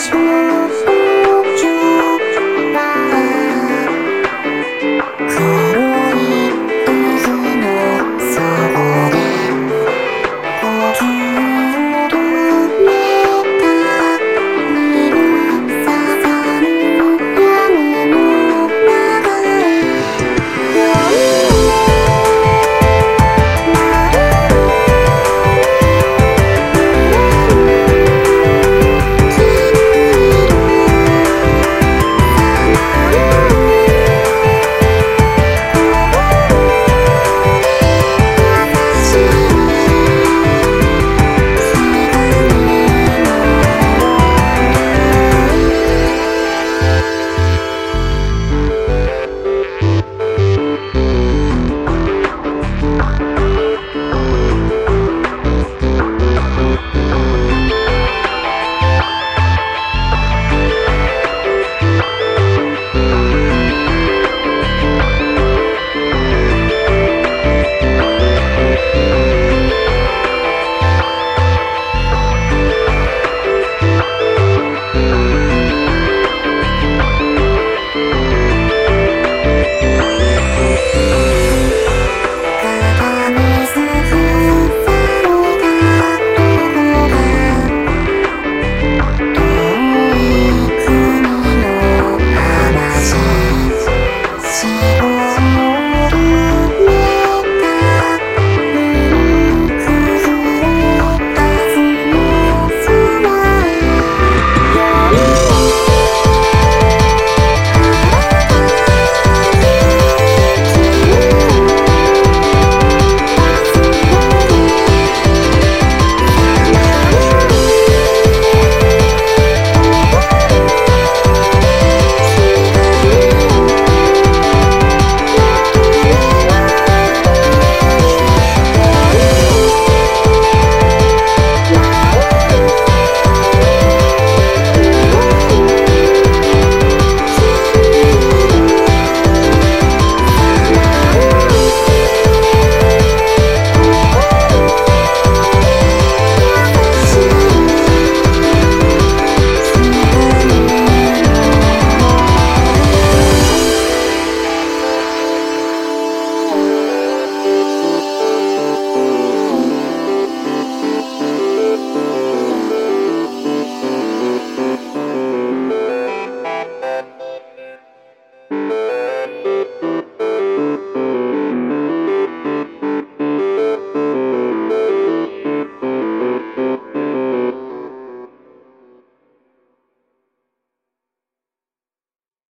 Christmas.